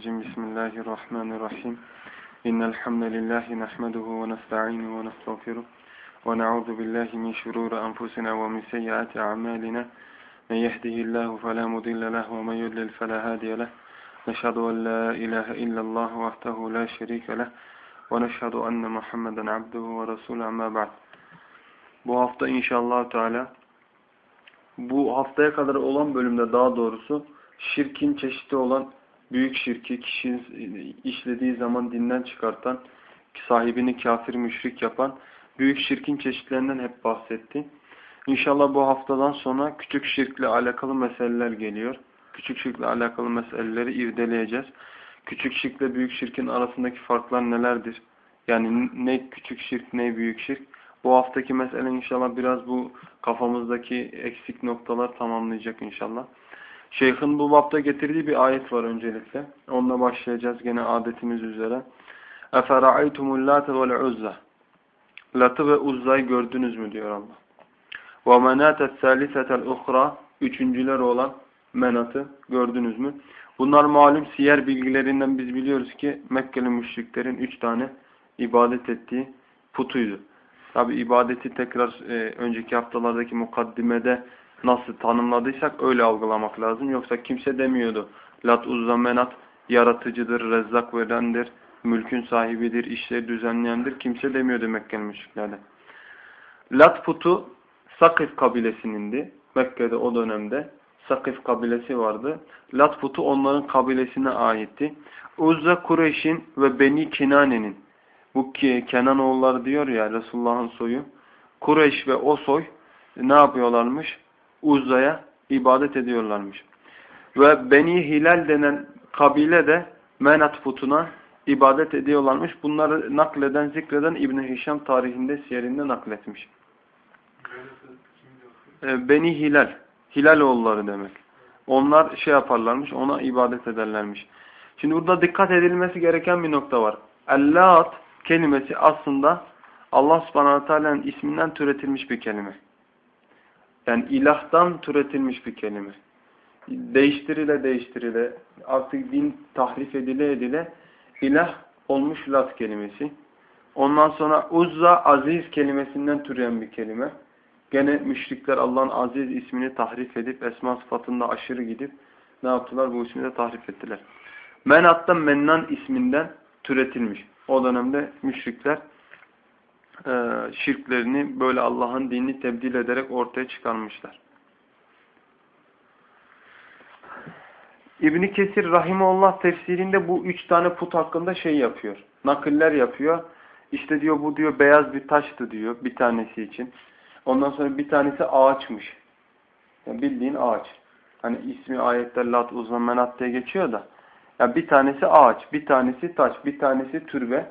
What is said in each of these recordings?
Bismillahirrahmanirrahim. İnnel hamdelellahi nahmeduhu ve nesta'inu ve nestağfiruh. Ve na'udzu billahi min şururi enfusina ve min seyyiati a'malina. Men yehdihillahu fela mudille leh ve men yudlil fela hadiye leh. Neşhedü en la ilahe illallah vahdehu la şerike leh. Ve neşhedü enne Muhammeden abduhu ve resulü amma ba'd. Bu hafta inşallah Teala bu haftaya kadar olan bölümde daha doğrusu şirkin çeşidi olan büyük şirki kişinin işlediği zaman dinden çıkartan, sahibini kafir müşrik yapan büyük şirkin çeşitlerinden hep bahsetti. İnşallah bu haftadan sonra küçük şirkle alakalı meseleler geliyor. Küçük şirkle alakalı meseleleri irdeleyeceğiz. Küçük şirkle büyük şirkin arasındaki farklar nelerdir? Yani ne küçük şirk ne büyük şirk? Bu haftaki mesele inşallah biraz bu kafamızdaki eksik noktalar tamamlayacak inşallah. Şeyh'in bu bapta getirdiği bir ayet var öncelikle. Onunla başlayacağız gene adetimiz üzere. اَفَرَعَيْتُمُ اللّٰتَ وَالْعُزَّةِ Lat'ı ve Uzza'yı gördünüz mü diyor Allah. وَمَنَاتَ الثَّالِثَةَ الْاُخْرَى Üçüncüler olan menatı gördünüz mü? Bunlar malum siyer bilgilerinden biz biliyoruz ki Mekkeli müşriklerin üç tane ibadet ettiği putuydu. Tabi ibadeti tekrar e, önceki haftalardaki mukaddimede nasıl tanımladıysak öyle algılamak lazım. Yoksa kimse demiyordu. Lat, Uzza, Menat yaratıcıdır, rezzak verendir, mülkün sahibidir, işleri düzenleyendir. Kimse demiyordu Mekkeli müşriklerde. Lat putu Sakif kabilesinindi. Mekke'de o dönemde Sakif kabilesi vardı. Lat putu onların kabilesine aitti. Uzza Kureyş'in ve Beni Kinane'nin bu Kenan oğulları diyor ya Resulullah'ın soyu. Kureyş ve o soy ne yapıyorlarmış? Uzza'ya ibadet ediyorlarmış. Ve Beni Hilal denen kabile de Menat putuna ibadet ediyorlarmış. Bunları nakleden, zikreden İbn Hişam tarihinde, siyerinde nakletmiş. Ee, Beni Hilal, Hilal oğulları demek. Onlar şey yaparlarmış, ona ibadet ederlermiş. Şimdi burada dikkat edilmesi gereken bir nokta var. Ellat kelimesi aslında Allah subhanahu teala'nın isminden türetilmiş bir kelime. Yani ilahtan türetilmiş bir kelime. Değiştirile değiştirile, artık din tahrif edile edile ilah olmuş lat kelimesi. Ondan sonra uzza aziz kelimesinden türeyen bir kelime. Gene müşrikler Allah'ın aziz ismini tahrif edip esma sıfatında aşırı gidip ne yaptılar? Bu ismi de tahrif ettiler. Menat'tan Mennan isminden türetilmiş. O dönemde müşrikler şirklerini böyle Allah'ın dinini tebdil ederek ortaya çıkarmışlar. İbni Kesir Rahimullah tefsirinde bu üç tane put hakkında şey yapıyor. Nakiller yapıyor. İşte diyor bu diyor beyaz bir taştı diyor bir tanesi için. Ondan sonra bir tanesi ağaçmış. Yani bildiğin ağaç. Hani ismi ayette Lat, Uzman, Menat diye geçiyor da. Yani bir tanesi ağaç, bir tanesi taş, bir tanesi türbe.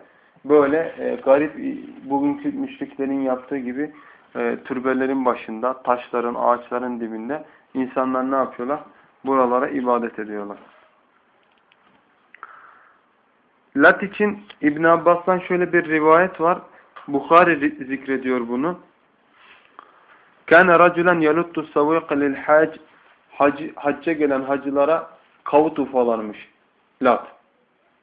Böyle e, garip bugünkü müşriklerin yaptığı gibi e, türbelerin başında, taşların, ağaçların dibinde insanlar ne yapıyorlar? Buralara ibadet ediyorlar. Lat için İbn Abbas'tan şöyle bir rivayet var. Bukhari zikrediyor bunu. Kana raculen yaluttu saviqa lil hac hacca gelen hacılara kavut ufalarmış. Lat.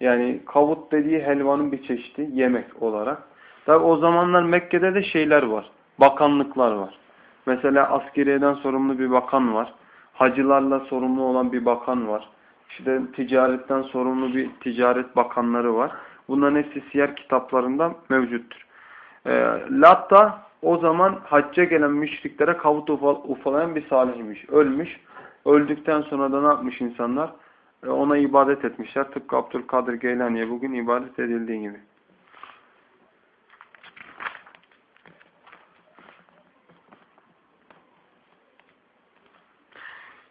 Yani kavut dediği helvanın bir çeşidi yemek olarak. Tabi o zamanlar Mekke'de de şeyler var. Bakanlıklar var. Mesela askeriyeden sorumlu bir bakan var. Hacılarla sorumlu olan bir bakan var. İşte ticaretten sorumlu bir ticaret bakanları var. Bunların hepsi siyer kitaplarında mevcuttur. E, Lat da o zaman hacca gelen müşriklere kavut ufalayan bir salihmiş. Ölmüş. Öldükten sonra da ne yapmış insanlar? Ona ibadet etmişler. Tıpkı Abdülkadir Geylani'ye bugün ibadet edildiği gibi.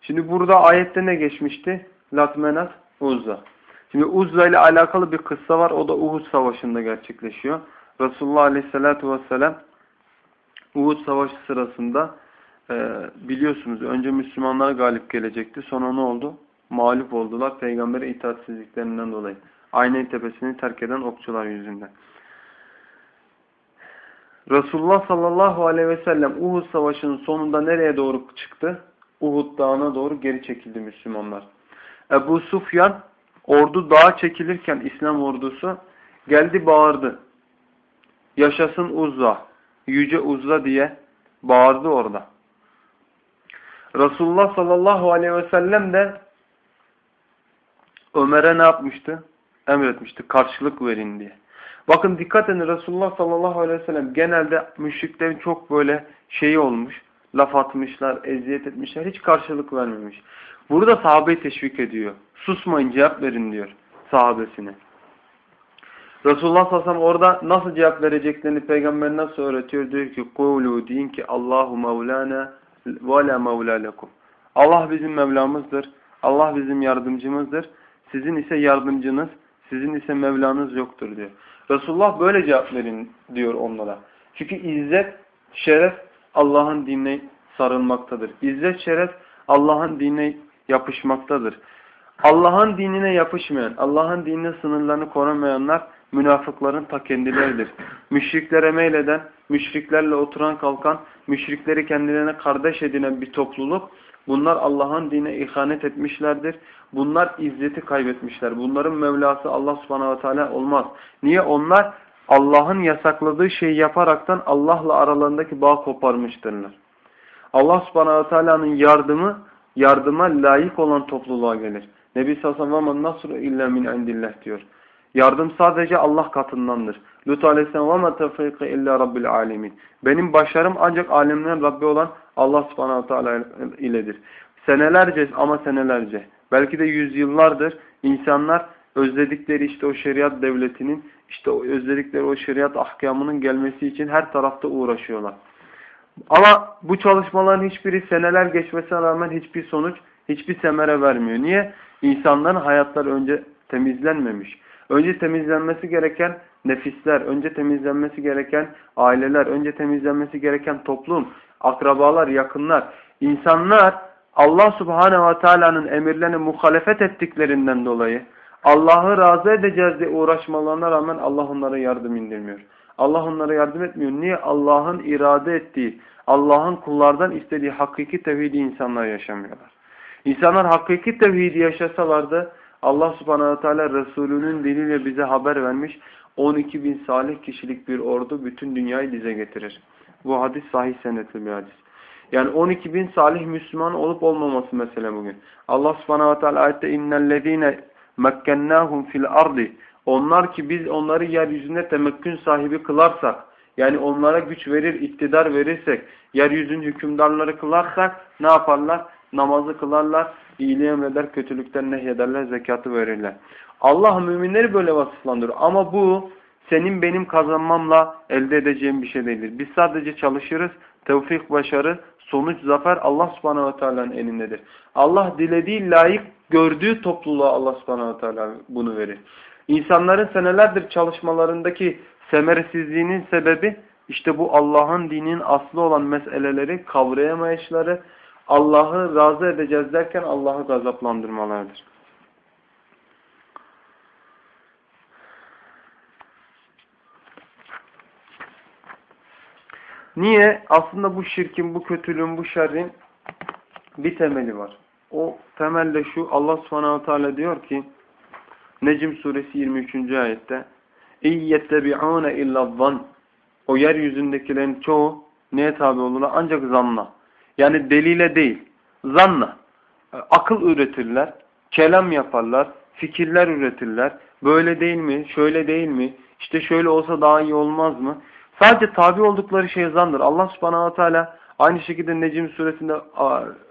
Şimdi burada ayette ne geçmişti? Latmenat, Uzza. Şimdi Uzza ile alakalı bir kıssa var. O da Uhud Savaşı'nda gerçekleşiyor. Resulullah Aleyhisselatü Vesselam Uhud Savaşı sırasında e, biliyorsunuz önce Müslümanlar galip gelecekti. Sonra ne oldu? Mağlup oldular peygambere itaatsizliklerinden dolayı. Aynen tepesini terk eden okçular yüzünden. Resulullah sallallahu aleyhi ve sellem Uhud savaşının sonunda nereye doğru çıktı? Uhud dağına doğru geri çekildi Müslümanlar. Ebu Sufyan ordu dağa çekilirken İslam ordusu geldi bağırdı. Yaşasın Uzza, yüce Uzza diye bağırdı orada. Resulullah sallallahu aleyhi ve sellem de Ömer'e ne yapmıştı? Emretmişti karşılık verin diye. Bakın dikkat edin Resulullah sallallahu aleyhi ve sellem genelde müşriklerin çok böyle şeyi olmuş. Laf atmışlar, eziyet etmişler. Hiç karşılık vermemiş. Burada sahabeyi teşvik ediyor. Susmayın cevap verin diyor sahabesine. Resulullah sallallahu aleyhi ve sellem orada nasıl cevap vereceklerini peygamber nasıl öğretiyor? Diyor ki kulu deyin ki Allahu Mevlana ve la mevla. Allah bizim Mevlamızdır. Allah bizim yardımcımızdır. Sizin ise yardımcınız, sizin ise Mevlanız yoktur diyor. Resulullah böyle cevap verin diyor onlara. Çünkü izzet, şeref Allah'ın dinine sarılmaktadır. İzzet, şeref Allah'ın dinine yapışmaktadır. Allah'ın dinine yapışmayan, Allah'ın dinine sınırlarını korumayanlar münafıkların ta kendileridir. Müşriklere meyleden, müşriklerle oturan kalkan, müşrikleri kendilerine kardeş edinen bir topluluk bunlar Allah'ın dine ihanet etmişlerdir. Bunlar izzeti kaybetmişler. Bunların Mevlası Allah subhanahu ve teala olmaz. Niye? Onlar Allah'ın yasakladığı şeyi yaparaktan Allah'la aralarındaki bağ koparmıştırlar. Allah subhanahu ve teala'nın yardımı yardıma layık olan topluluğa gelir. Nebi sallallahu aleyhi ve sellem nasr illa min indillah diyor. Yardım sadece Allah katındandır. Lut aleyhisselam ve tevfik illa rabbil alemin. Benim başarım ancak alemlerin Rabbi olan Allah subhanahu teala iledir. Senelerce ama senelerce belki de yüzyıllardır insanlar özledikleri işte o şeriat devletinin işte o özledikleri o şeriat ahkamının gelmesi için her tarafta uğraşıyorlar. Ama bu çalışmaların hiçbiri seneler geçmesine rağmen hiçbir sonuç, hiçbir semere vermiyor. Niye? İnsanların hayatları önce temizlenmemiş. Önce temizlenmesi gereken nefisler, önce temizlenmesi gereken aileler, önce temizlenmesi gereken toplum, akrabalar, yakınlar. İnsanlar Allah subhanehu ve teala'nın emirlerine muhalefet ettiklerinden dolayı Allah'ı razı edeceğiz diye uğraşmalarına rağmen Allah onlara yardım indirmiyor. Allah onlara yardım etmiyor. Niye? Allah'ın irade ettiği, Allah'ın kullardan istediği hakiki tevhidi insanlar yaşamıyorlar. İnsanlar hakiki tevhidi yaşasalardı Allah subhanahu teala Resulünün diliyle bize haber vermiş 12 bin salih kişilik bir ordu bütün dünyayı dize getirir. Bu hadis sahih senetli bir hadis. Yani 12 bin salih Müslüman olup olmaması mesele bugün. Allah subhanahu teala ayette innellezine mekkennahum fil ardi onlar ki biz onları yeryüzünde temekkün sahibi kılarsak yani onlara güç verir, iktidar verirsek, yeryüzünün hükümdarları kılarsak ne yaparlar? Namazı kılarlar, iyiliği emreder, kötülükten nehyederler, zekatı verirler. Allah müminleri böyle vasıflandırır. Ama bu senin benim kazanmamla elde edeceğim bir şey değildir. Biz sadece çalışırız. Tevfik, başarı, sonuç, zafer Allah subhanahu ve teala'nın elindedir. Allah dilediği, layık gördüğü topluluğa Allah subhanahu ve teala bunu verir. İnsanların senelerdir çalışmalarındaki semeresizliğinin sebebi işte bu Allah'ın dininin aslı olan meseleleri kavrayamayışları, Allah'ı razı edeceğiz derken Allah'ı gazaplandırmalardır. Niye? Aslında bu şirkin, bu kötülüğün, bu şerrin bir temeli var. O temelde şu Allah subhanahu teala diyor ki Necm suresi 23. ayette اِيَّتَّبِعُونَ اِلَّا الظَّنْ O yeryüzündekilerin çoğu neye tabi olurlar? Ancak zanla. Yani delile değil. Zanla. Akıl üretirler, kelam yaparlar, fikirler üretirler. Böyle değil mi? Şöyle değil mi? İşte şöyle olsa daha iyi olmaz mı? Sadece tabi oldukları şey zandır. Allah subhanahu teala aynı şekilde Necim suresinde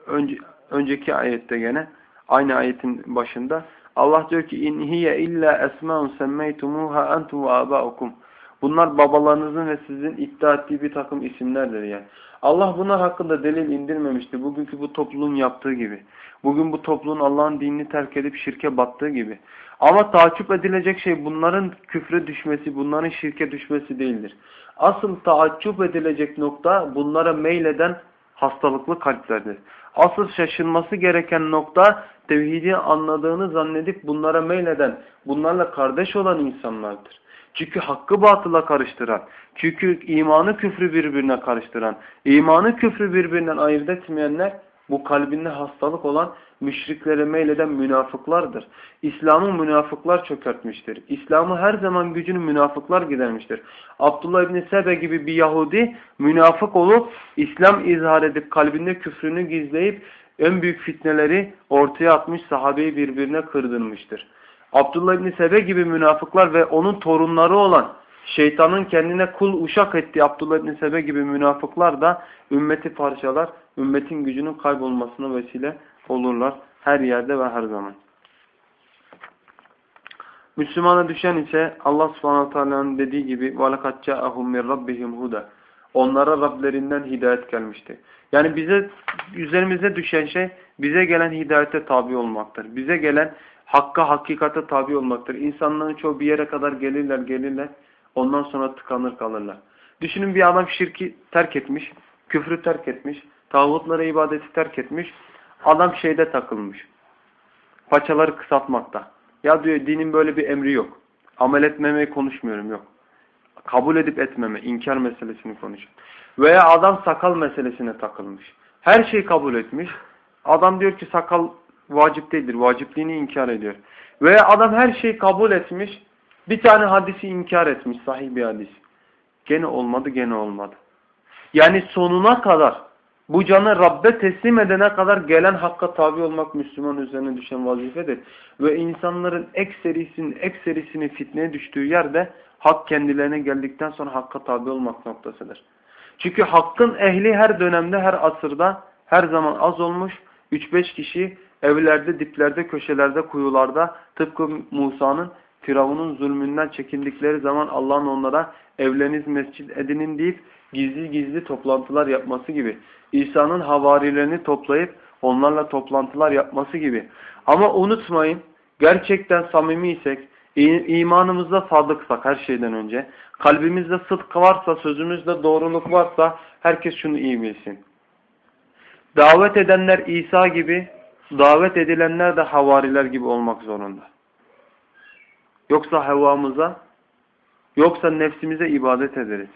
önce, önceki ayette gene aynı ayetin başında Allah diyor ki in hiye illa esmaun semmeytumuha entum ve abaukum. Bunlar babalarınızın ve sizin iddia ettiği bir takım isimlerdir yani. Allah bunlar hakkında delil indirmemişti. Bugünkü bu topluluğun yaptığı gibi. Bugün bu topluluğun Allah'ın dinini terk edip şirke battığı gibi. Ama takip edilecek şey bunların küfre düşmesi, bunların şirke düşmesi değildir. Asıl taaccüp edilecek nokta bunlara meyleden hastalıklı kalplerdir. Asıl şaşılması gereken nokta tevhidi anladığını zannedip bunlara meyleden, bunlarla kardeş olan insanlardır. Çünkü hakkı batıla karıştıran, çünkü imanı küfrü birbirine karıştıran, imanı küfrü birbirinden ayırt etmeyenler Bu kalbinde hastalık olan müşriklere meyleden münafıklardır. İslam'ı münafıklar çökertmiştir. İslam'ı her zaman gücünü münafıklar gidermiştir. Abdullah İbni Sebe gibi bir Yahudi münafık olup İslam izhar edip kalbinde küfrünü gizleyip en büyük fitneleri ortaya atmış sahabeyi birbirine kırdırmıştır. Abdullah İbni Sebe gibi münafıklar ve onun torunları olan şeytanın kendine kul uşak ettiği Abdullah İbni Sebe gibi münafıklar da ümmeti parçalar, ümmetin gücünün kaybolmasına vesile olurlar her yerde ve her zaman. Müslümana düşen ise Allah subhanahu teala'nın dediği gibi وَلَقَدْ جَاءَهُمْ مِنْ رَبِّهِمْ هُدَى Onlara Rablerinden hidayet gelmişti. Yani bize üzerimize düşen şey bize gelen hidayete tabi olmaktır. Bize gelen hakka, hakikate tabi olmaktır. İnsanların çoğu bir yere kadar gelirler, gelirler. Ondan sonra tıkanır kalırlar. Düşünün bir adam şirki terk etmiş, küfrü terk etmiş, tağutlara ibadeti terk etmiş. Adam şeyde takılmış. Paçaları kısaltmakta. Ya diyor dinin böyle bir emri yok. Amel etmemeyi konuşmuyorum yok. Kabul edip etmeme, inkar meselesini konuşuyor. Veya adam sakal meselesine takılmış. Her şeyi kabul etmiş. Adam diyor ki sakal vacip değildir. Vacipliğini inkar ediyor. Veya adam her şeyi kabul etmiş. Bir tane hadisi inkar etmiş. Sahih bir hadis. Gene olmadı, gene olmadı. Yani sonuna kadar bu canı Rabbe teslim edene kadar gelen hakka tabi olmak Müslüman üzerine düşen vazifedir. Ve insanların ekserisinin ekserisinin fitneye düştüğü yerde hak kendilerine geldikten sonra hakka tabi olmak noktasıdır. Çünkü hakkın ehli her dönemde, her asırda her zaman az olmuş. 3-5 kişi evlerde, diplerde, köşelerde, kuyularda tıpkı Musa'nın Firavun'un zulmünden çekindikleri zaman Allah'ın onlara evleriniz mescid edinin deyip gizli gizli toplantılar yapması gibi. İsa'nın havarilerini toplayıp onlarla toplantılar yapması gibi. Ama unutmayın gerçekten samimiysek, imanımızda sadıksak her şeyden önce, kalbimizde sıdk varsa, sözümüzde doğruluk varsa herkes şunu iyi bilsin. Davet edenler İsa gibi, davet edilenler de havariler gibi olmak zorunda. Yoksa hevamıza, yoksa nefsimize ibadet ederiz.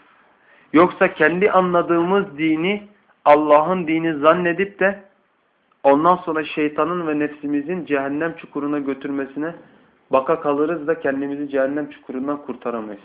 Yoksa kendi anladığımız dini Allah'ın dini zannedip de ondan sonra şeytanın ve nefsimizin cehennem çukuruna götürmesine baka kalırız da kendimizi cehennem çukurundan kurtaramayız.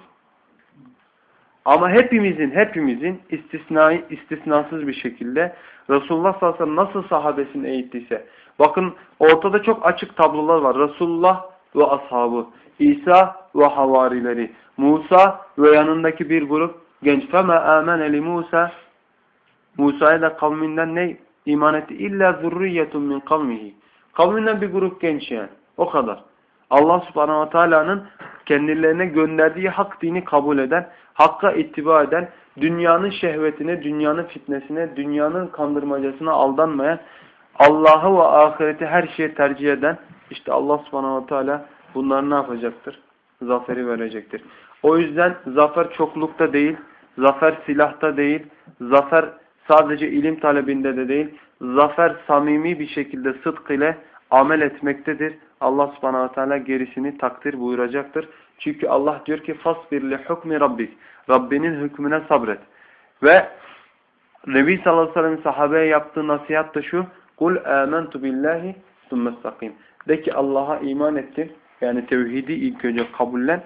Ama hepimizin hepimizin istisnai, istisnasız bir şekilde Resulullah sallallahu aleyhi ve sellem nasıl sahabesini eğittiyse bakın ortada çok açık tablolar var. Resulullah ve ashabı, İsa ve havarileri, Musa ve yanındaki bir grup genç. فَمَا آمَنَ لِمُوسَى Musa'ya da kavminden ne iman etti? İlla zurriyetun min kavmihi. Kavminden bir grup genç yani. O kadar. Allah subhanahu wa ta'ala'nın kendilerine gönderdiği hak dini kabul eden, hakka ittiba eden, dünyanın şehvetine, dünyanın fitnesine, dünyanın kandırmacasına aldanmayan, Allah'ı ve ahireti her şeye tercih eden, işte Allah subhanahu wa ta'ala bunları ne yapacaktır? Zaferi verecektir. O yüzden zafer çoklukta değil, zafer silahta değil, zafer sadece ilim talebinde de değil, zafer samimi bir şekilde sıdk ile amel etmektedir. Allah subhanahu teala gerisini takdir buyuracaktır. Çünkü Allah diyor ki fasbir li hukmi rabbik. Rabbinin hükmüne sabret. Ve Nebi sallallahu aleyhi ve sellem sahabeye yaptığı nasihat da şu. Kul amentu billahi sümmestakim. De ki Allah'a iman ettim. Yani tevhidi ilk önce kabullen.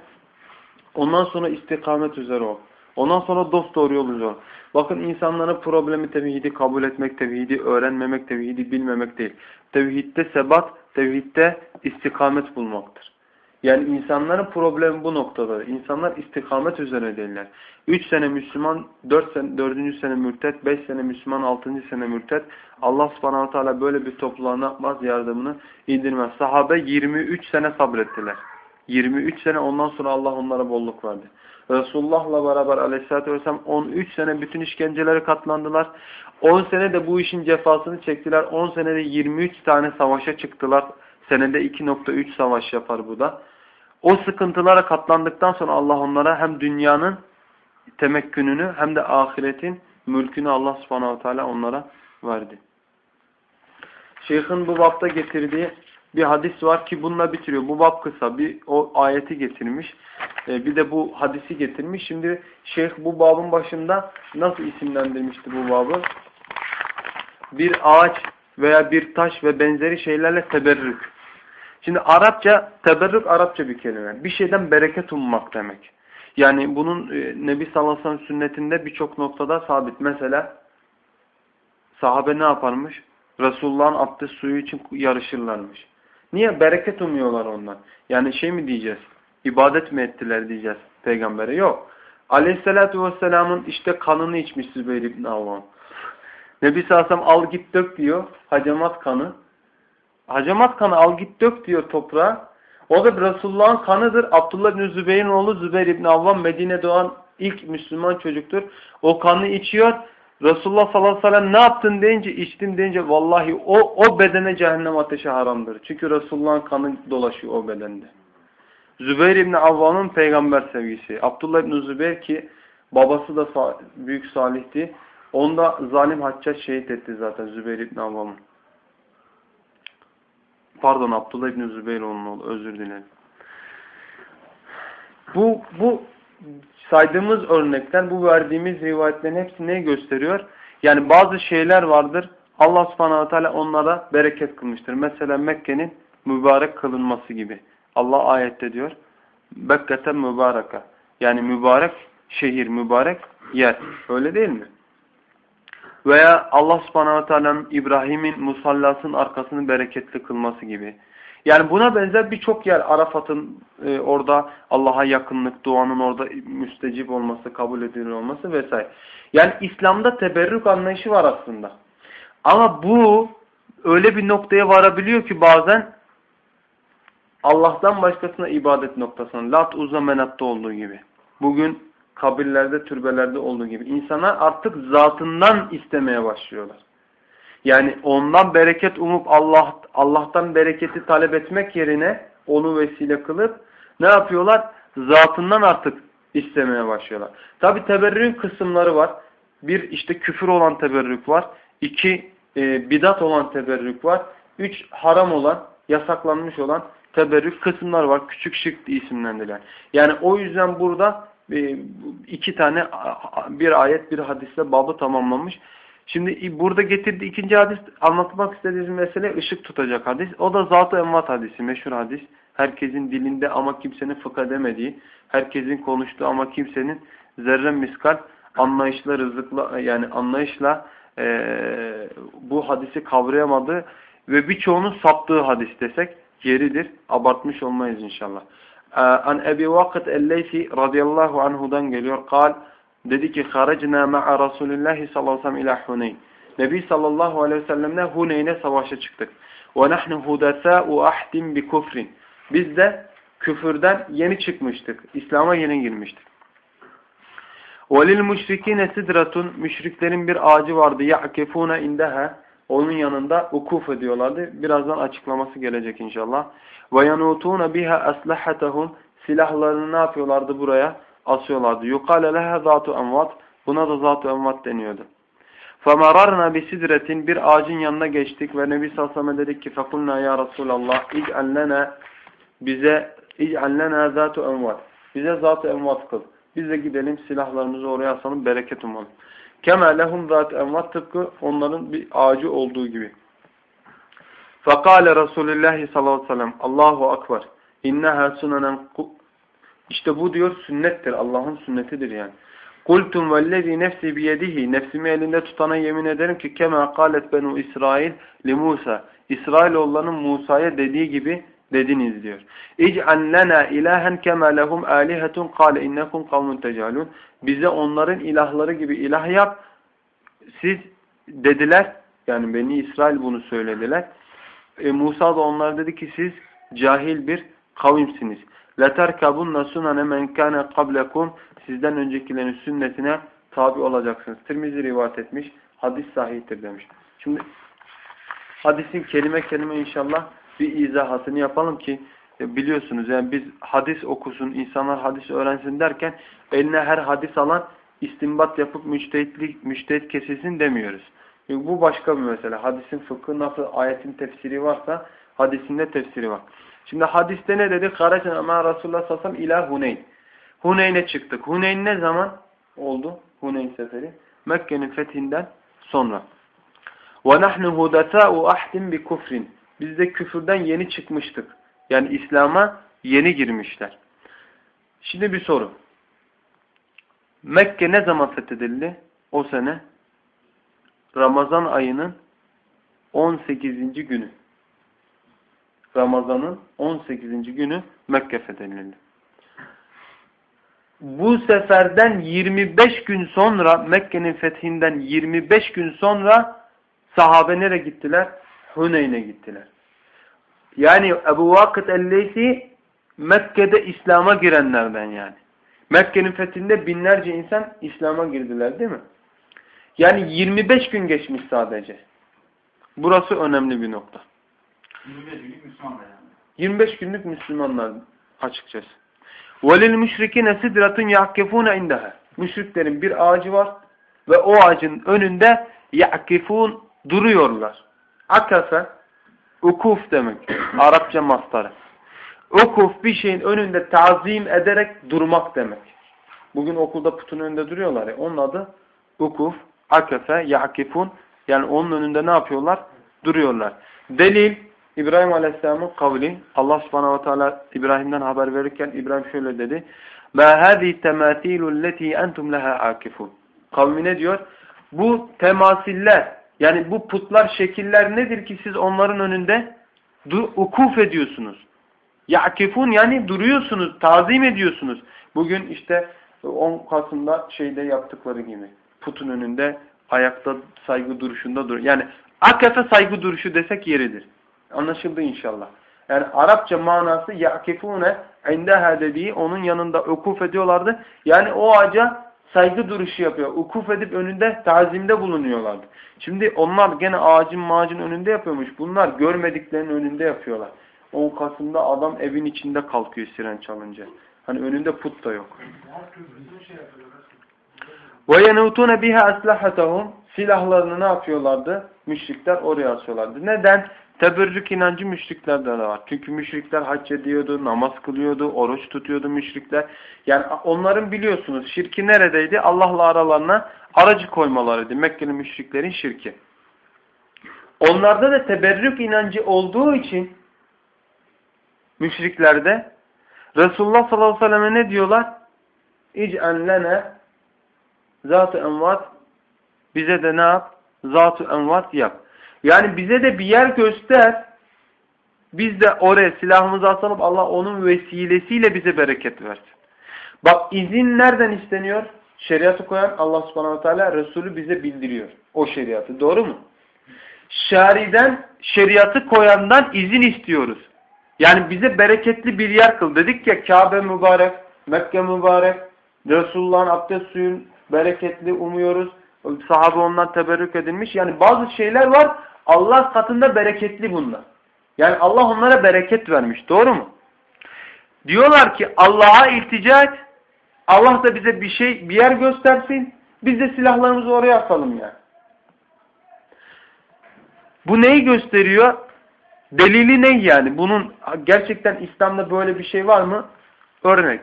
Ondan sonra istikamet üzere ol. Ondan sonra dost doğru yol üzere. Bakın insanların problemi tevhidi kabul etmek, tevhidi öğrenmemek, tevhidi bilmemek değil. Tevhidde sebat, tevhidde istikamet bulmaktır. Yani insanların problemi bu noktada. İnsanlar istikamet üzere değiller. Üç sene Müslüman, dört sene, dördüncü sene mürtet, beş sene Müslüman, altıncı sene mürtet. Allah subhanahu teala böyle bir topluluğa ne yapmaz? Yardımını indirmez. Sahabe 23 sene sabrettiler. 23 sene ondan sonra Allah onlara bolluk verdi. Resulullah'la beraber aleyhissalatü vesselam 13 sene bütün işkencelere katlandılar. 10 sene de bu işin cefasını çektiler. 10 senede 23 tane savaşa çıktılar. Senede 2.3 savaş yapar bu da. O sıkıntılara katlandıktan sonra Allah onlara hem dünyanın temekkününü hem de ahiretin mülkünü Allah subhanahu teala onlara verdi. Şeyh'in bu bapta getirdiği bir hadis var ki bununla bitiriyor. Bu bab kısa. Bir o ayeti getirmiş. E, bir de bu hadisi getirmiş. Şimdi şeyh bu babın başında nasıl isimlendirmişti bu babı? Bir ağaç veya bir taş ve benzeri şeylerle teberrük. Şimdi Arapça, teberrük Arapça bir kelime. Bir şeyden bereket ummak demek. Yani bunun e, Nebi sallallahu aleyhi ve sellem sünnetinde birçok noktada sabit. Mesela sahabe ne yaparmış? Resulullah'ın abdest suyu için yarışırlarmış. Niye? Bereket umuyorlar ondan. Yani şey mi diyeceğiz? İbadet mi ettiler diyeceğiz peygambere? Yok. Aleyhisselatü vesselamın işte kanını içmiş Zübeyir ibn Avvam. Nebi sallallahu al git dök diyor. Hacamat kanı. Hacamat kanı al git dök diyor toprağa. O da Resulullah'ın kanıdır. Abdullah bin Zübeyir'in oğlu Zübeyir ibn Avvam Medine doğan ilk Müslüman çocuktur. O kanı içiyor. Resulullah sallallahu aleyhi ve sellem ne yaptın deyince içtim deyince vallahi o, o bedene cehennem ateşi haramdır. Çünkü Resulullah'ın kanı dolaşıyor o bedende. Zübeyir İbni Avvam'ın peygamber sevgisi. Abdullah İbni Zübeyir ki babası da büyük salihti. Onda zalim haccaç şehit etti zaten Zübeyir İbni Avvam'ın. Pardon Abdullah İbni Zübeyir onun oğlu. Özür dilerim. Bu, bu saydığımız örnekler, bu verdiğimiz rivayetlerin hepsi neyi gösteriyor? Yani bazı şeyler vardır. Allah subhanahu teala onlara bereket kılmıştır. Mesela Mekke'nin mübarek kılınması gibi. Allah ayette diyor. Bekketen mübareka. Yani mübarek şehir, mübarek yer. Öyle değil mi? Veya Allah subhanahu teala'nın İbrahim'in musallasının arkasını bereketli kılması gibi. Yani buna benzer birçok yer Arafat'ın e, orada Allah'a yakınlık, duanın orada müstecip olması, kabul edilir olması vesaire. Yani İslam'da teberrük anlayışı var aslında. Ama bu öyle bir noktaya varabiliyor ki bazen Allah'tan başkasına ibadet noktasına, lat uzza menatta olduğu gibi. Bugün kabirlerde, türbelerde olduğu gibi. İnsanlar artık zatından istemeye başlıyorlar. Yani ondan bereket umup Allah Allah'tan bereketi talep etmek yerine onu vesile kılıp ne yapıyorlar? Zatından artık istemeye başlıyorlar. Tabi teberrük kısımları var. Bir işte küfür olan teberrük var. İki e, bidat olan teberrük var. Üç haram olan, yasaklanmış olan teberrük kısımlar var. Küçük şirk isimlendirilen. Yani o yüzden burada e, iki tane bir ayet bir hadisle babı tamamlamış. Şimdi burada getirdiği ikinci hadis anlatmak istediğimiz mesele ışık tutacak hadis. O da zat-ı envat hadisi, meşhur hadis. Herkesin dilinde ama kimsenin fıkha demediği, herkesin konuştuğu ama kimsenin zerre miskal anlayışla, rızıkla yani anlayışla e, bu hadisi kavrayamadığı ve birçoğunun saptığı hadis desek yeridir. Abartmış olmayız inşallah. E, an Ebi Vakit el-Leysi radıyallahu anhudan geliyor. Kal Dedi ki haracna ma'a Resulillahi sallallahu aleyhi ve sellem ila Huneyn. Nebi sallallahu aleyhi ve sellemle Huneyn'e savaşa çıktık. Ve nahnu hudasa'u ahdin bi kufrin. Biz de küfürden yeni çıkmıştık. İslam'a yeni girmiştik. وَلِلْ مُشْرِك۪ينَ sidratun Müşriklerin bir ağacı vardı. يَعْكِفُونَ indeha Onun yanında ukuf ediyorlardı. Birazdan açıklaması gelecek inşallah. وَيَنُوتُونَ biha أَسْلَحَتَهُمْ Silahlarını ne yapıyorlardı buraya? asıyorlardı. Yukale leha zatu envat. Buna da zatu envat deniyordu. فَمَرَرْنَا بِسِدْرَةٍ Bir ağacın yanına geçtik ve Nebi Sassam'a dedik ki فَقُلْنَا ya Resulallah اِجْعَلْ bize اِجْعَلْ zatu envat. Bize zatu envat kıl. Biz de gidelim silahlarımızı oraya asalım bereket umalım. Kema lehum zat envat tıpkı onların bir ağacı olduğu gibi. Fakale Resulullah sallallahu aleyhi ve sellem Allahu akbar. İnneha sunanen işte bu diyor sünnettir. Allah'ın sünnetidir yani. Kultum vellezî nefsi biyedihi. Nefsimi elinde tutana yemin ederim ki kema kalet benu İsrail li Musa. İsrailoğullarının Musa'ya dediği gibi dediniz diyor. İc'al lena ilahen kema lehum alihetun kâle innekum kavmun tecalun. Bize onların ilahları gibi ilah yap. Siz dediler yani Beni İsrail bunu söylediler. E, Musa da onlar dedi ki siz cahil bir kavimsiniz. لَتَرْكَبُنَّ سُنَنَ مَنْ كَانَ قَبْلَكُمْ Sizden öncekilerin sünnetine tabi olacaksınız. Tirmizi rivayet etmiş. Hadis sahihtir demiş. Şimdi hadisin kelime kelime inşallah bir izahatını yapalım ki e, biliyorsunuz yani biz hadis okusun, insanlar hadis öğrensin derken eline her hadis alan istimbat yapıp müçtehitlik, müçtehit kesilsin demiyoruz. Çünkü bu başka bir mesele. Hadisin fıkhı nasıl ayetin tefsiri varsa hadisinde tefsiri var. Şimdi hadiste ne dedi? Karacın ama Resulullah sallallahu aleyhi ve sellem ila Huneyn. Huneyn'e çıktık. Huneyn ne zaman oldu? Huneyn seferi. Mekke'nin fethinden sonra. وَنَحْنُ هُدَسَاءُ اَحْدٍ بِكُفْرٍ Biz de küfürden yeni çıkmıştık. Yani İslam'a yeni girmişler. Şimdi bir soru. Mekke ne zaman fethedildi? O sene Ramazan ayının 18. günü. Ramazan'ın 18. günü Mekke fethedildi. Bu seferden 25 gün sonra Mekke'nin fethinden 25 gün sonra sahabe nereye gittiler? Huneyn'e gittiler. Yani Ebu Vakıt el-Leysi Mekke'de İslam'a girenlerden yani. Mekke'nin fethinde binlerce insan İslam'a girdiler değil mi? Yani 25 gün geçmiş sadece. Burası önemli bir nokta. 25 günlük Müslümanlar yani. 25 günlük Müslümanlar açıkçası. وَلِلْ مُشْرِكِينَ سِدْرَةٌ يَعْكِفُونَ اِنْدَهَا Müşriklerin bir ağacı var ve o ağacın önünde يَعْكِفُونَ duruyorlar. Akafe, ukuf demek. Arapça mastarı. Ukuf bir şeyin önünde tazim ederek durmak demek. Bugün okulda putun önünde duruyorlar ya. Onun adı ukuf, akafe, yakifun. Yani onun önünde ne yapıyorlar? Duruyorlar. Delil İbrahim Aleyhisselam'ın kavli Allah Subhanahu ve Teala İbrahim'den haber verirken İbrahim şöyle dedi. Ma hadi tematilu lati entum laha akifun. Kavmine diyor bu temasiller yani bu putlar şekiller nedir ki siz onların önünde ukuf ediyorsunuz. Ya'kifun yani duruyorsunuz, tazim ediyorsunuz. Bugün işte 10 Kasım'da şeyde yaptıkları gibi putun önünde ayakta saygı duruşunda dur. Yani akafe saygı duruşu desek yeridir. Anlaşıldı inşallah. Yani Arapça manası yakifune indeha dediği onun yanında ukuf ediyorlardı. Yani o ağaca saygı duruşu yapıyor. Ukuf edip önünde tazimde bulunuyorlardı. Şimdi onlar gene ağacın mağacın önünde yapıyormuş. Bunlar görmediklerinin önünde yapıyorlar. 10 Kasım'da adam evin içinde kalkıyor siren çalınca. Hani önünde put da yok. Ve yenutune biha eslahatahum silahlarını ne yapıyorlardı? Müşrikler oraya asıyorlardı. Neden? Teberrük inancı müşriklerde de var. Çünkü müşrikler hac ediyordu, namaz kılıyordu, oruç tutuyordu müşrikler. Yani onların biliyorsunuz şirki neredeydi? Allah'la aralarına aracı koymalarıydı. Mekkeli müşriklerin şirki. Onlarda da teberrük inancı olduğu için müşriklerde Resulullah sallallahu aleyhi ve selleme ne diyorlar? İc'en lene zat-ı envat bize de ne yap? Zat-ı envat yap. Yani bize de bir yer göster. Biz de oraya silahımızı atalım. Allah onun vesilesiyle bize bereket versin. Bak izin nereden isteniyor? Şeriatı koyan Allah subhanahu teala Resulü bize bildiriyor. O şeriatı. Doğru mu? Şeriden şeriatı koyandan izin istiyoruz. Yani bize bereketli bir yer kıl. Dedik ya Kabe mübarek, Mekke mübarek, Resulullah'ın abdest suyun bereketli umuyoruz. Sahabe ondan teberrük edilmiş. Yani bazı şeyler var Allah katında bereketli bunlar. Yani Allah onlara bereket vermiş. Doğru mu? Diyorlar ki Allah'a iltica et. Allah da bize bir şey, bir yer göstersin. Biz de silahlarımızı oraya atalım yani. Bu neyi gösteriyor? Delili ne yani? Bunun gerçekten İslam'da böyle bir şey var mı? Örnek.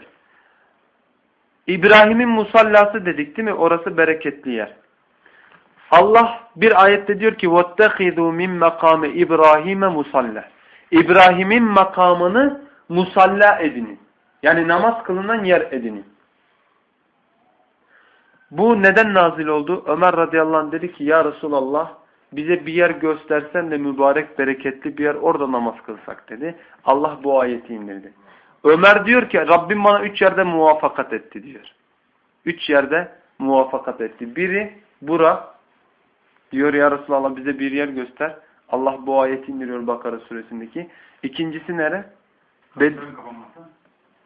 İbrahim'in musallası dedik değil mi? Orası bereketli yer. Allah bir ayette diyor ki وَاتَّخِذُوا مِنْ مَقَامِ İbrahim'e musalla. İbrahim'in makamını musalla edinin. Yani namaz kılınan yer edinin. Bu neden nazil oldu? Ömer radıyallahu anh dedi ki ya Resulallah bize bir yer göstersen de mübarek bereketli bir yer orada namaz kılsak dedi. Allah bu ayeti indirdi. Ömer diyor ki Rabbim bana üç yerde muvaffakat etti diyor. Üç yerde muvaffakat etti. Biri bura diyor ya Resulallah bize bir yer göster. Allah bu ayeti indiriyor Bakara suresindeki. İkincisi nere? Bed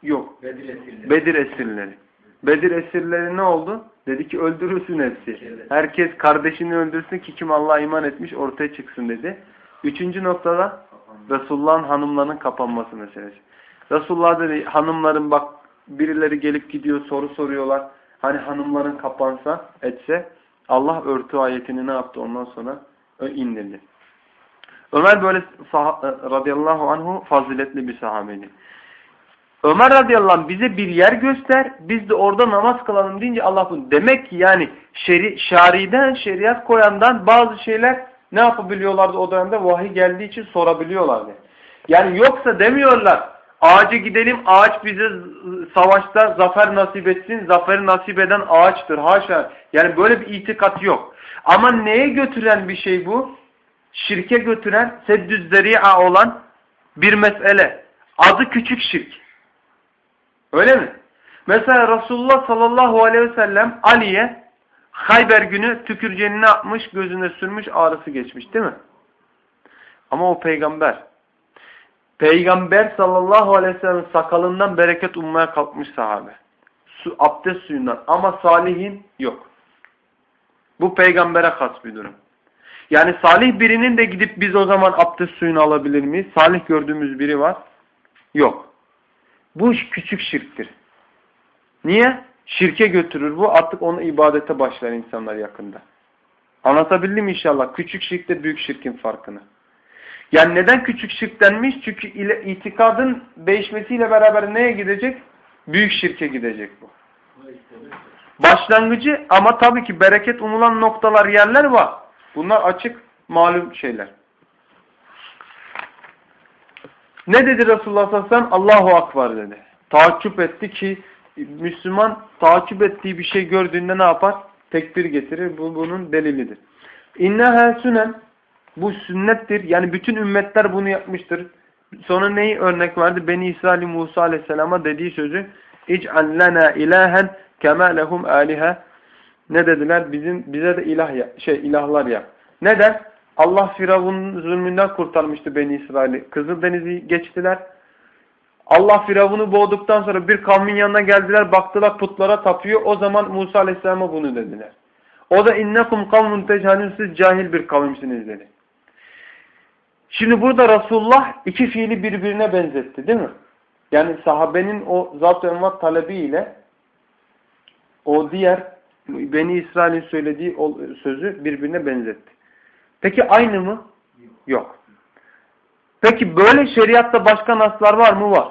Yok. Bedir esirleri. Bedir esirleri. Bedir esirleri ne oldu? Dedi ki öldürürsün hepsi. Herkes kardeşini öldürsün ki kim Allah'a iman etmiş ortaya çıksın dedi. Üçüncü noktada Resulullah'ın hanımlarının kapanması meselesi. Resulullah dedi hanımların bak birileri gelip gidiyor soru soruyorlar. Hani hanımların kapansa etse Allah örtü ayetini ne yaptı ondan sonra indirdi. Ömer böyle radıyallahu anhu faziletli bir sahabeydi. Ömer radıyallahu anh bize bir yer göster, biz de orada namaz kılalım deyince Allah bunu. Demek ki yani şeri, şariden, şeriat koyandan bazı şeyler ne yapabiliyorlardı o dönemde? Vahiy geldiği için sorabiliyorlardı. Yani yoksa demiyorlar ağaca gidelim ağaç bize savaşta zafer nasip etsin. Zaferi nasip eden ağaçtır. Haşa. Yani böyle bir itikat yok. Ama neye götüren bir şey bu? Şirke götüren seddüz zeri'a olan bir mesele. Adı küçük şirk. Öyle mi? Mesela Resulullah sallallahu aleyhi ve sellem Ali'ye Hayber günü tükürceğini ne yapmış? Gözüne sürmüş ağrısı geçmiş değil mi? Ama o peygamber. Peygamber sallallahu aleyhi ve sellem sakalından bereket ummaya kalkmış sahabe. Su, abdest suyundan. Ama salihin yok. Bu peygambere has bir durum. Yani salih birinin de gidip biz o zaman abdest suyunu alabilir miyiz? Salih gördüğümüz biri var. Yok. Bu küçük şirktir. Niye? Şirke götürür bu. Artık onu ibadete başlar insanlar yakında. Anlatabildim inşallah? Küçük şirkte büyük şirkin farkını. Yani neden küçük şirk denmiş? Çünkü itikadın değişmesiyle beraber neye gidecek? Büyük şirke gidecek bu. Başlangıcı ama tabii ki bereket umulan noktalar, yerler var. Bunlar açık, malum şeyler. Ne dedi Resulullah sallallahu aleyhi ve sellem? Allahu Akbar dedi. Takip etti ki Müslüman takip ettiği bir şey gördüğünde ne yapar? Tekbir getirir. Bu bunun delilidir. İnneha sünen bu sünnettir. Yani bütün ümmetler bunu yapmıştır. Sonra neyi örnek verdi? Beni İsrail Musa aleyhisselama dediği sözü İc'al lena ilahen kema lehum aliha ne dediler? Bizim bize de ilah ya, şey ilahlar yap. Neden? Allah Firavun'un zulmünden kurtarmıştı Beni İsrail'i. Kızıldeniz'i geçtiler. Allah Firavun'u boğduktan sonra bir kavmin yanına geldiler. Baktılar putlara tapıyor. O zaman Musa Aleyhisselam'a bunu dediler. O da innekum kavmun tecanun siz cahil bir kavimsiniz dedi. Şimdi burada Resulullah iki fiili birbirine benzetti değil mi? Yani sahabenin o zat-ı envat talebiyle o diğer Beni İsrail'in söylediği sözü birbirine benzetti. Peki aynı mı? Yok. Peki böyle şeriatta başka naslar var mı? Var.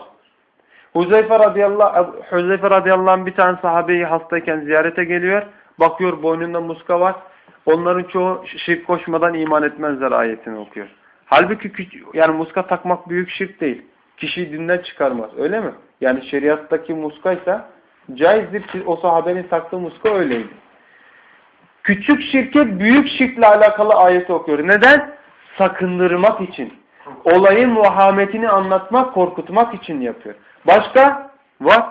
Huzeyfe radıyallahu, Huzeyfe radıyallahu anh bir tane sahabeyi hastayken ziyarete geliyor. Bakıyor boynunda muska var. Onların çoğu şirk koşmadan iman etmezler ayetini okuyor. Halbuki yani muska takmak büyük şirk değil. Kişiyi dinden çıkarmaz. Öyle mi? Yani şeriattaki muskaysa caizdir ki o sahabenin taktığı muska öyleydi. Küçük şirke büyük şirkle alakalı ayeti okuyor. Neden? Sakındırmak için. Olayın muhametini anlatmak, korkutmak için yapıyor. Başka? Var.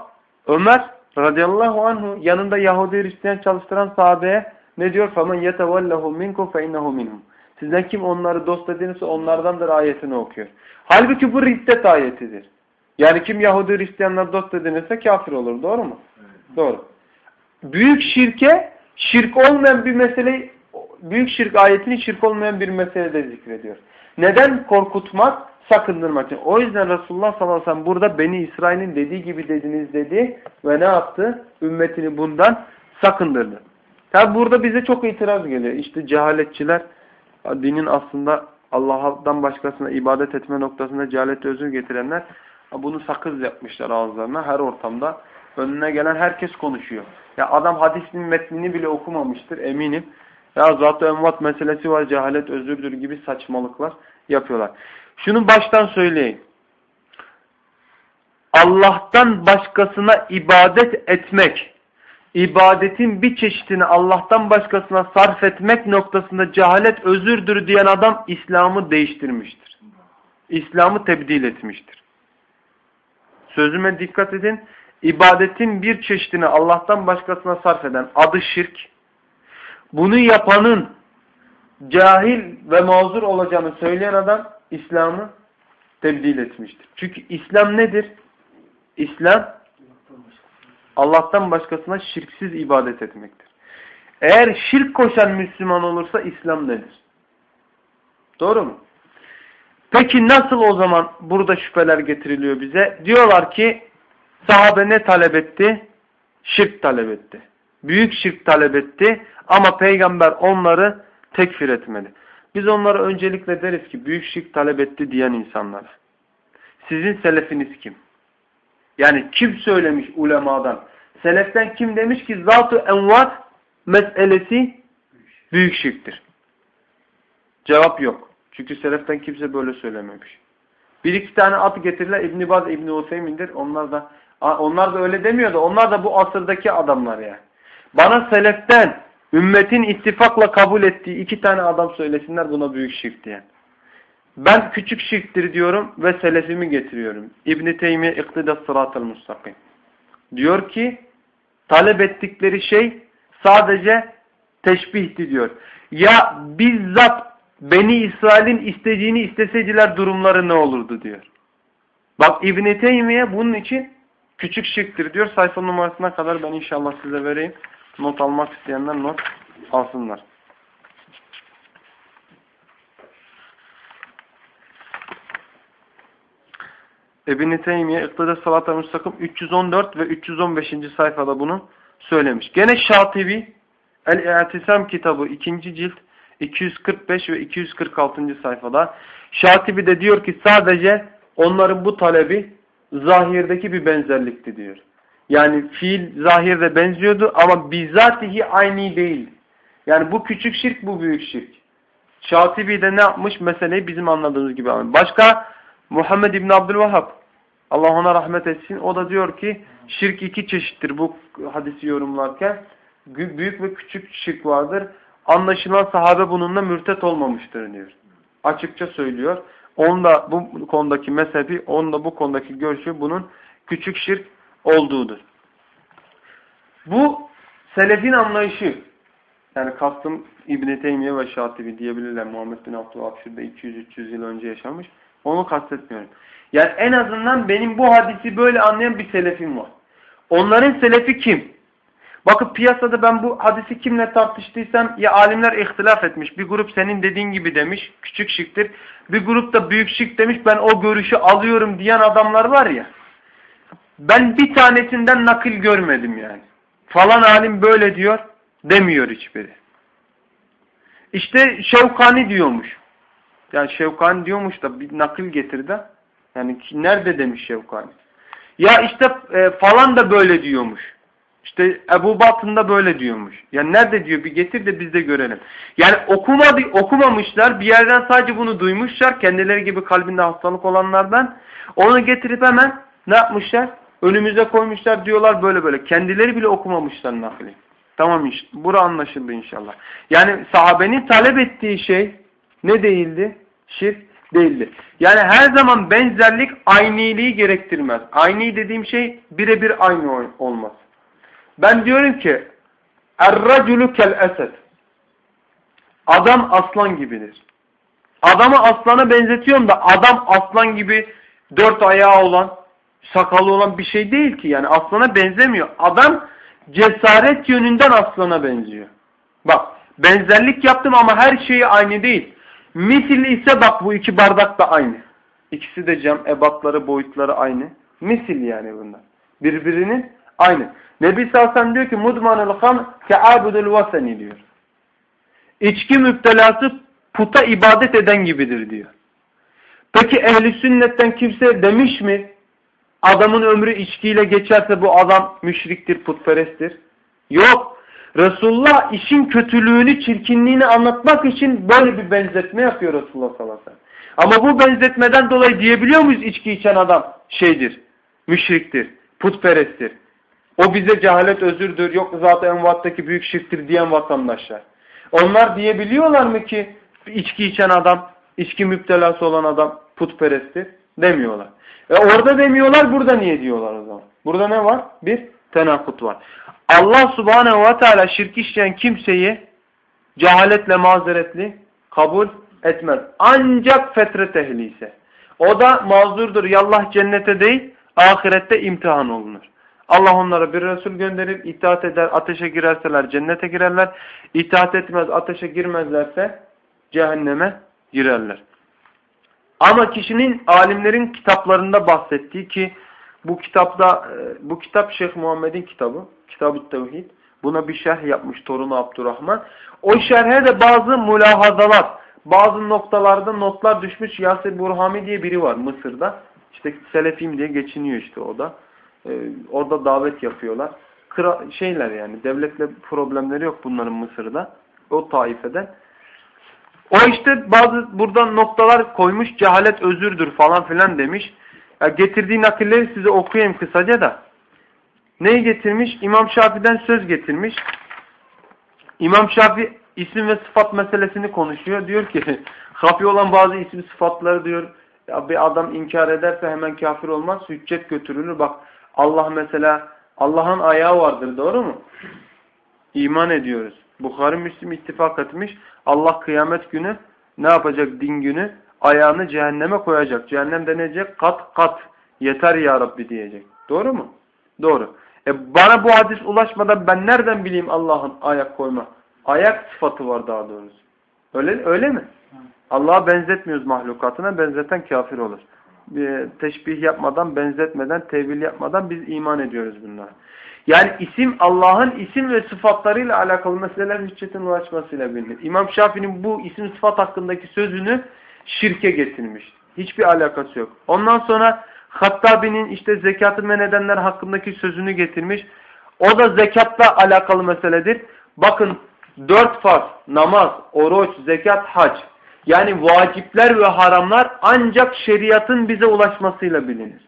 Ömer radıyallahu anhu yanında Yahudi Hristiyan çalıştıran sahabeye ne diyor? فَمَنْ يَتَوَلَّهُ مِنْكُمْ فَاِنَّهُ مِنْهُمْ Sizden kim onları dost edinirse onlardandır ayetini okuyor. Halbuki bu riddet ayetidir. Yani kim Yahudi Hristiyanlar dost edinirse kafir olur. Doğru mu? Evet. Doğru. Büyük şirke şirk olmayan bir meseleyi büyük şirk ayetini şirk olmayan bir meselede zikrediyor. Neden korkutmak? Sakındırmak için. O yüzden Resulullah sallallahu aleyhi ve sellem burada Beni İsrail'in dediği gibi dediniz dedi ve ne yaptı? Ümmetini bundan sakındırdı. Tabi burada bize çok itiraz geliyor. İşte cehaletçiler dinin aslında Allah'tan başkasına ibadet etme noktasında cehalet özür getirenler bunu sakız yapmışlar ağızlarına her ortamda. Önüne gelen herkes konuşuyor. Ya adam hadisin metnini bile okumamıştır eminim. Ya zat-ı envat meselesi var cehalet özürdür gibi saçmalıklar yapıyorlar. Şunu baştan söyleyeyim. Allah'tan başkasına ibadet etmek, ibadetin bir çeşitini Allah'tan başkasına sarf etmek noktasında cehalet özürdür diyen adam İslam'ı değiştirmiştir. İslam'ı tebdil etmiştir. Sözüme dikkat edin. İbadetin bir çeşitini Allah'tan başkasına sarf eden adı şirk. Bunu yapanın cahil ve mazur olacağını söyleyen adam İslam'ı tebdil etmiştir. Çünkü İslam nedir? İslam Allah'tan başkasına şirksiz ibadet etmektir. Eğer şirk koşan Müslüman olursa İslam nedir? Doğru mu? Peki nasıl o zaman burada şüpheler getiriliyor bize? Diyorlar ki sahabe ne talep etti? Şirk talep etti. Büyük şirk talep etti ama peygamber onları tekfir etmedi. Biz onlara öncelikle deriz ki büyük şirk talep etti diyen insanlara. Sizin selefiniz kim? Yani kim söylemiş ulemadan? Seleften kim demiş ki zat-ı envat meselesi büyük şirktir. Cevap yok. Çünkü seleften kimse böyle söylememiş. Bir iki tane at getirirler. İbn Baz, İbn Useymin'dir. Onlar da onlar da öyle demiyordu. Onlar da bu asırdaki adamlar yani. Bana seleften ümmetin ittifakla kabul ettiği iki tane adam söylesinler buna büyük şirk diyen. Ben küçük şirktir diyorum ve selefimi getiriyorum. İbn-i Teymiye İktidas Sırat-ı. Diyor ki talep ettikleri şey sadece teşbihti diyor. Ya bizzat Beni İsrail'in istediğini isteseydiler durumları ne olurdu diyor. Bak İbn-i Teymiye bunun için küçük şirktir diyor. Sayfa numarasına kadar ben inşallah size vereyim. Not almak isteyenler not alsınlar. İbn-i Teymiye İktidar Salat-ı Müstakim 314 ve 315. sayfada bunu söylemiş. Gene Şatibi El-İ'tisam kitabı 2. cilt 245 ve 246. sayfada Şatibi de diyor ki sadece onların bu talebi zahirdeki bir benzerlikti diyor. Yani fiil zahirde benziyordu ama bizzatihi aynı değil. Yani bu küçük şirk bu büyük şirk. Şatibi de ne yapmış? Meseleyi bizim anladığımız gibi. Başka Muhammed İbn Abdülvahhab Allah ona rahmet etsin. O da diyor ki şirk iki çeşittir bu hadisi yorumlarken. Büyük ve küçük şirk vardır. Anlaşılan sahabe bununla mürtet olmamıştır diyor. Açıkça söylüyor. Onda bu konudaki mezhebi, onda bu konudaki görüşü bunun küçük şirk olduğudur. Bu selefin anlayışı. Yani kastım İbn-i Teymiye ve Şatibi diyebilirler. Muhammed bin Abdülhab şurada 200-300 yıl önce yaşamış. Onu kastetmiyorum. Yani en azından benim bu hadisi böyle anlayan bir selefim var. Onların selefi kim? Bakıp piyasada ben bu hadisi kimle tartıştıysam ya alimler ihtilaf etmiş. Bir grup senin dediğin gibi demiş. Küçük şıktır. Bir grup da büyük şık demiş. Ben o görüşü alıyorum diyen adamlar var ya. Ben bir tanesinden nakil görmedim yani. Falan alim böyle diyor demiyor hiçbiri. İşte Şevkani diyormuş. Yani Şevkani diyormuş da bir nakil getirdi. Yani nerede demiş Şevkani? Ya işte e, falan da böyle diyormuş. İşte Ebu Batın da böyle diyormuş. Yani nerede diyor bir getir de biz de görelim. Yani okumadı, okumamışlar bir yerden sadece bunu duymuşlar. Kendileri gibi kalbinde hastalık olanlardan. Onu getirip hemen ne yapmışlar? Önümüze koymuşlar diyorlar böyle böyle. Kendileri bile okumamışlar nakli. Tamam işte. Bura anlaşıldı inşallah. Yani sahabenin talep ettiği şey ne değildi? Şirk değildi. Yani her zaman benzerlik ayniliği gerektirmez. Aynı dediğim şey birebir aynı olmaz. Ben diyorum ki Er-raculu kel-esed Adam aslan gibidir. Adamı aslana benzetiyorum da adam aslan gibi dört ayağı olan, sakalı olan bir şey değil ki. Yani aslana benzemiyor. Adam cesaret yönünden aslana benziyor. Bak benzerlik yaptım ama her şeyi aynı değil. Misil ise bak bu iki bardak da aynı. İkisi de cam, ebatları, boyutları aynı. Misil yani bunlar. Birbirinin aynı. Nebi Salsan diyor ki mudmanul ham ke'abudul vaseni diyor. İçki müptelası puta ibadet eden gibidir diyor. Peki ehli sünnetten kimse demiş mi? Adamın ömrü içkiyle geçerse bu adam müşriktir, putperesttir. Yok. Resulullah işin kötülüğünü, çirkinliğini anlatmak için böyle bir benzetme yapıyor Resulullah sallallahu aleyhi ve sellem. Ama bu benzetmeden dolayı diyebiliyor muyuz içki içen adam şeydir, müşriktir, putperesttir. O bize cehalet özürdür, yok zaten envattaki büyük şirktir diyen vatandaşlar. Onlar diyebiliyorlar mı ki içki içen adam, içki müptelası olan adam putperesttir? Demiyorlar. E orada demiyorlar, burada niye diyorlar o zaman? Burada ne var? Bir tenakut var. Allah subhanehu ve teala şirk işleyen kimseyi cehaletle mazeretli kabul etmez. Ancak fetret ehli ise. O da mazurdur. Yallah cennete değil, ahirette imtihan olunur. Allah onlara bir Resul gönderir, itaat eder, ateşe girerseler cennete girerler. İtaat etmez, ateşe girmezlerse cehenneme girerler. Ama kişinin alimlerin kitaplarında bahsettiği ki bu kitapta e, bu kitap Şeyh Muhammed'in kitabı, Kitab-ı Tevhid. Buna bir şerh yapmış torunu Abdurrahman. O şerhe de bazı mülahazalar, bazı noktalarda notlar düşmüş. Yasir Burhami diye biri var Mısır'da. İşte Selefim diye geçiniyor işte o da. Ee, orada davet yapıyorlar. Kıra, şeyler yani devletle problemleri yok bunların Mısır'da. O taifeden. O işte bazı buradan noktalar koymuş cehalet özürdür falan filan demiş. Ya getirdiği nakilleri size okuyayım kısaca da. Neyi getirmiş? İmam Şafii'den söz getirmiş. İmam Şafii isim ve sıfat meselesini konuşuyor. Diyor ki hafi olan bazı isim sıfatları diyor ya bir adam inkar ederse hemen kafir olmaz. Hüccet götürülür. Bak Allah mesela Allah'ın ayağı vardır doğru mu? İman ediyoruz. Bukhari Müslim ittifak etmiş. Allah kıyamet günü ne yapacak din günü? Ayağını cehenneme koyacak. Cehennem denecek kat kat. Yeter ya Rabbi diyecek. Doğru mu? Doğru. E bana bu hadis ulaşmadan ben nereden bileyim Allah'ın ayak koyma? Ayak sıfatı var daha doğrusu. Öyle öyle mi? Allah'a benzetmiyoruz mahlukatına. Benzeten kafir olur. Bir teşbih yapmadan, benzetmeden, tevil yapmadan biz iman ediyoruz bunlara. Yani isim Allah'ın isim ve sıfatlarıyla alakalı meseleler hüccetin ulaşmasıyla bilinir. İmam Şafii'nin bu isim sıfat hakkındaki sözünü şirke getirmiş. Hiçbir alakası yok. Ondan sonra Hattabi'nin işte zekatı men edenler hakkındaki sözünü getirmiş. O da zekatla alakalı meseledir. Bakın dört farz, namaz, oruç, zekat, hac. Yani vacipler ve haramlar ancak şeriatın bize ulaşmasıyla bilinir.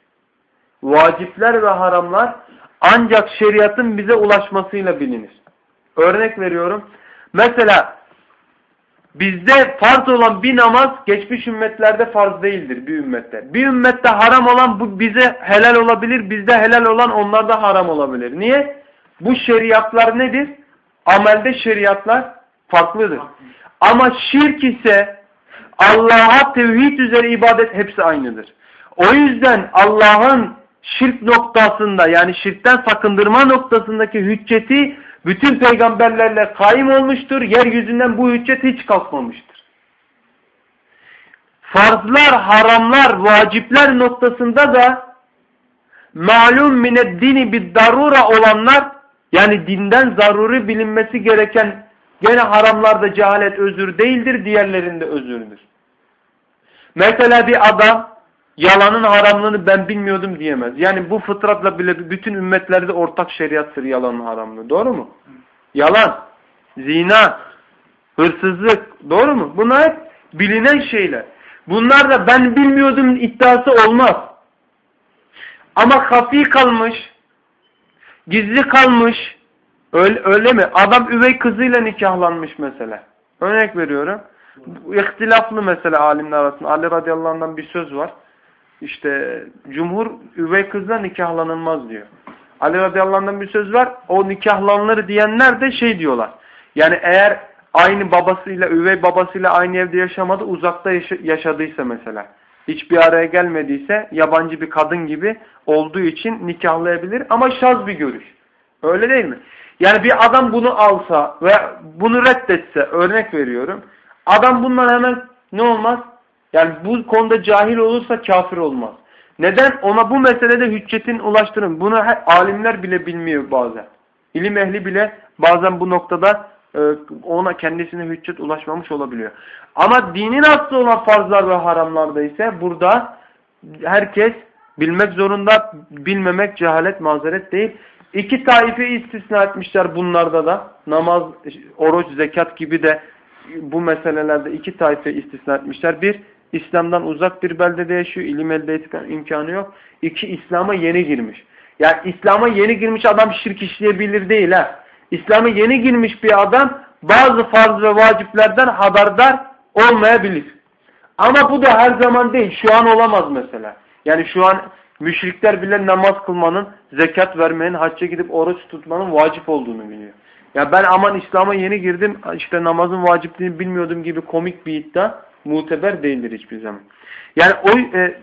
Vacipler ve haramlar ancak şeriatın bize ulaşmasıyla bilinir. Örnek veriyorum. Mesela bizde farz olan bir namaz geçmiş ümmetlerde farz değildir bir ümmette. Bir ümmette haram olan bu bize helal olabilir, bizde helal olan onlarda haram olabilir. Niye? Bu şeriatlar nedir? Amelde şeriatlar farklıdır. Ama şirk ise Allah'a tevhid üzere ibadet hepsi aynıdır. O yüzden Allah'ın şirk noktasında yani şirkten sakındırma noktasındaki hücceti bütün peygamberlerle kaim olmuştur. Yeryüzünden bu hüccet hiç kalkmamıştır. Farzlar, haramlar, vacipler noktasında da malum mineddini bir darura olanlar yani dinden zaruri bilinmesi gereken gene haramlarda cehalet özür değildir, diğerlerinde özürdür. Mesela bir adam yalanın haramlığını ben bilmiyordum diyemez. Yani bu fıtratla bile bütün ümmetlerde ortak şeriattır yalanın haramlığı. Doğru mu? Yalan, zina, hırsızlık. Doğru mu? Bunlar hep bilinen şeyler. Bunlar da ben bilmiyordum iddiası olmaz. Ama hafi kalmış, gizli kalmış, öyle, öyle mi? Adam üvey kızıyla nikahlanmış mesela. Örnek veriyorum. İhtilaflı mesela alimler arasında. Ali radıyallahu bir söz var. İşte cumhur üvey kızla nikahlanılmaz diyor. Ali radıyallahu bir söz var. O nikahlanılır diyenler de şey diyorlar. Yani eğer aynı babasıyla, üvey babasıyla aynı evde yaşamadı, uzakta yaşadıysa mesela. Hiçbir araya gelmediyse, yabancı bir kadın gibi olduğu için nikahlayabilir. Ama şaz bir görüş. Öyle değil mi? Yani bir adam bunu alsa ve bunu reddetse, örnek veriyorum. Adam bundan hemen ne olmaz? Yani bu konuda cahil olursa kafir olmaz. Neden? Ona bu meselede hüccetin ulaştırın. Bunu alimler bile bilmiyor bazen. İlim ehli bile bazen bu noktada e, ona kendisine hüccet ulaşmamış olabiliyor. Ama dinin aslı olan farzlar ve haramlarda ise burada herkes bilmek zorunda, bilmemek cehalet mazeret değil. İki taife istisna etmişler bunlarda da. Namaz, oruç, zekat gibi de bu meselelerde iki taife istisna etmişler. Bir, İslam'dan uzak bir beldede yaşıyor. ilim elde etme imkanı yok. İki, İslam'a yeni girmiş. Yani İslam'a yeni girmiş adam şirk işleyebilir değil ha. İslam'a yeni girmiş bir adam bazı farz ve vaciplerden haberdar olmayabilir. Ama bu da her zaman değil. Şu an olamaz mesela. Yani şu an müşrikler bile namaz kılmanın, zekat vermenin, hacca gidip oruç tutmanın vacip olduğunu biliyor. Ya ben aman İslam'a yeni girdim, işte namazın vacipliğini bilmiyordum gibi komik bir iddia muteber değildir hiçbir zaman. Yani o e,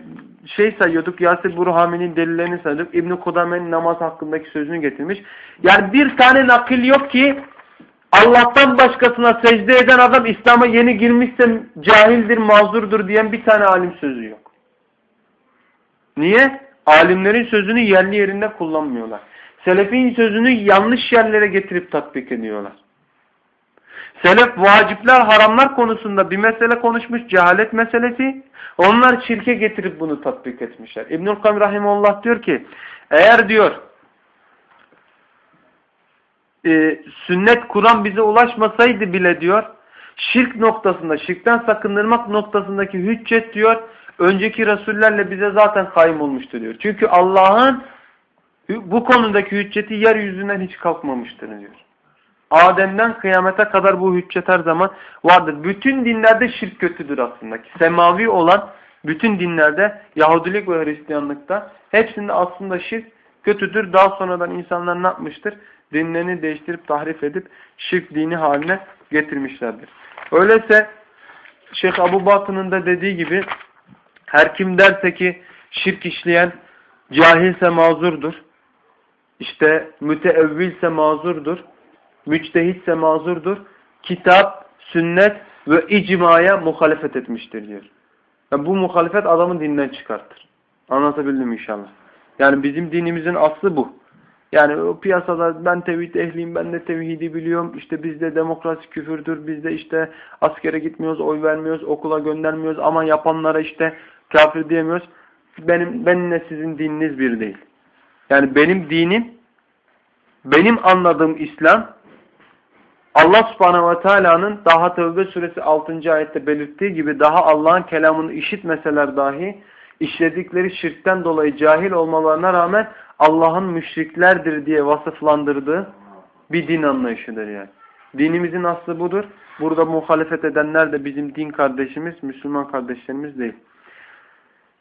şey sayıyorduk, Yasir Burhami'nin delillerini sayıyorduk. İbn-i Kudame'nin namaz hakkındaki sözünü getirmiş. Yani bir tane nakil yok ki Allah'tan başkasına secde eden adam İslam'a yeni girmişse cahildir, mazurdur diyen bir tane alim sözü yok. Niye? Alimlerin sözünü yerli yerinde kullanmıyorlar. Selefin sözünü yanlış yerlere getirip tatbik ediyorlar. Selef vacipler, haramlar konusunda bir mesele konuşmuş, cehalet meselesi. Onlar şirke getirip bunu tatbik etmişler. İbnül Kayyum Rahimullah diyor ki, eğer diyor e, sünnet Kur'an bize ulaşmasaydı bile diyor, şirk noktasında, şirkten sakındırmak noktasındaki hüccet diyor, önceki Resullerle bize zaten kaym olmuştur diyor. Çünkü Allah'ın bu konudaki hücceti yeryüzünden hiç kalkmamıştır diyor. Adem'den kıyamete kadar bu hüccet her zaman vardır. Bütün dinlerde şirk kötüdür aslında. Semavi olan bütün dinlerde Yahudilik ve Hristiyanlıkta hepsinde aslında şirk kötüdür. Daha sonradan insanlar ne yapmıştır? Dinlerini değiştirip tahrif edip şirk dini haline getirmişlerdir. Öyleyse Şeyh Abu Batın'ın da dediği gibi her kim derse ki şirk işleyen cahilse mazurdur. İşte müteevvilse mazurdur. Müçtehitse mazurdur. Kitap, sünnet ve icmaya muhalefet etmiştir diyor. Yani bu muhalefet adamın dinden çıkartır. Anlatabildim inşallah. Yani bizim dinimizin aslı bu. Yani o piyasada ben tevhid ehliyim, ben de tevhidi biliyorum. İşte bizde demokrasi küfürdür, bizde işte askere gitmiyoruz, oy vermiyoruz, okula göndermiyoruz ama yapanlara işte kafir diyemiyoruz. Benim benimle sizin dininiz bir değil. Yani benim dinim, benim anladığım İslam, Allah subhanehu ve teala'nın daha Tevbe suresi 6. ayette belirttiği gibi daha Allah'ın kelamını işitmeseler dahi işledikleri şirkten dolayı cahil olmalarına rağmen Allah'ın müşriklerdir diye vasıflandırdığı bir din anlayışıdır yani. Dinimizin aslı budur. Burada muhalefet edenler de bizim din kardeşimiz, Müslüman kardeşlerimiz değil.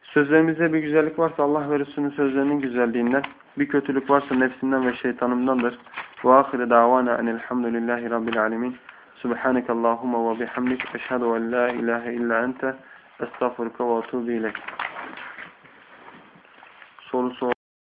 Sözlerimizde bir güzellik varsa Allah ve Resulünün sözlerinin güzelliğinden, bir kötülük varsa nefsinden ve şeytanımdandır. Ve ahire davana enelhamdülillahi rabbil alemin. Subhaneke Allahumma ve bihamdik. Eşhedü en la ilahe illa ente. Estağfurullah ve etûbü ilek. Soru sor.